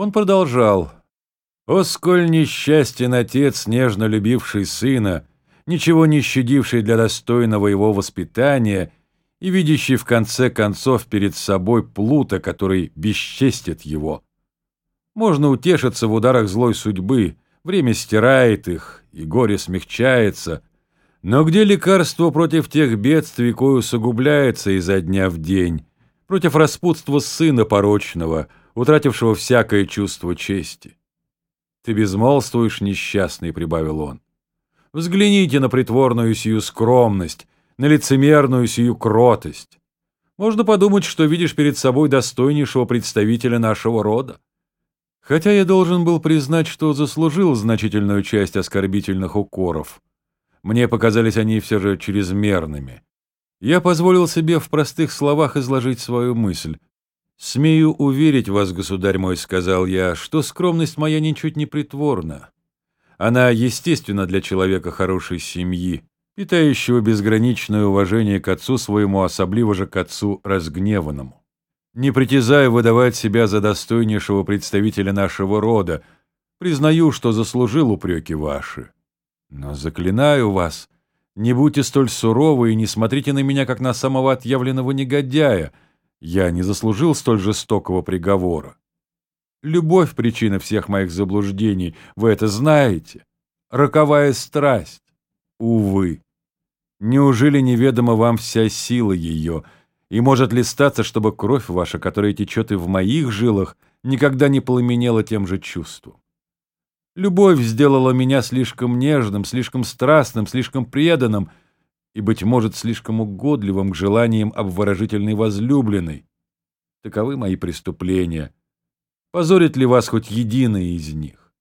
Он продолжал. «О, сколь несчастен отец, нежно любивший сына, ничего не щадивший для достойного его воспитания и видящий в конце концов перед собой плута, который бесчестит его. Можно утешиться в ударах злой судьбы, время стирает их, и горе смягчается, но где лекарство против тех бедствий, кое усугубляется изо дня в день, против распутства сына порочного, утратившего всякое чувство чести? «Ты безмолвствуешь, несчастный», — прибавил он. «Взгляните на притворную сию скромность, на лицемерную сию кротость. Можно подумать, что видишь перед собой достойнейшего представителя нашего рода. Хотя я должен был признать, что заслужил значительную часть оскорбительных укоров. Мне показались они все же чрезмерными. Я позволил себе в простых словах изложить свою мысль. «Смею уверить вас, государь мой», — сказал я, — «что скромность моя ничуть не притворна. Она естественна для человека хорошей семьи, питающего безграничное уважение к отцу своему, особливо же к отцу разгневанному. Не притязаю выдавать себя за достойнейшего представителя нашего рода, признаю, что заслужил упреки ваши. Но заклинаю вас, не будьте столь суровы и не смотрите на меня, как на самого отъявленного негодяя. Я не заслужил столь жестокого приговора. Любовь — причина всех моих заблуждений, вы это знаете. Роковая страсть. Увы. Неужели неведома вам вся сила ее, и может ли статься, чтобы кровь ваша, которая течет и в моих жилах, никогда не пламенела тем же чувством? Любовь сделала меня слишком нежным, слишком страстным, слишком преданным и, быть может, слишком угодливым к желаниям обворожительной возлюбленной. Таковы мои преступления. Позорит ли вас хоть единое из них?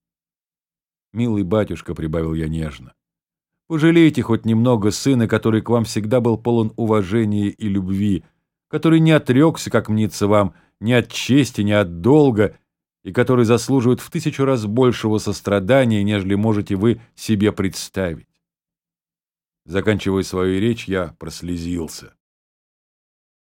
Милый батюшка, — прибавил я нежно, — пожалейте хоть немного сына, который к вам всегда был полон уважения и любви, который не отрекся, как мнится вам, ни от чести, ни от долга, и который заслуживает в тысячу раз большего сострадания, нежели можете вы себе представить. Заканчивая свою речь, я прослезился.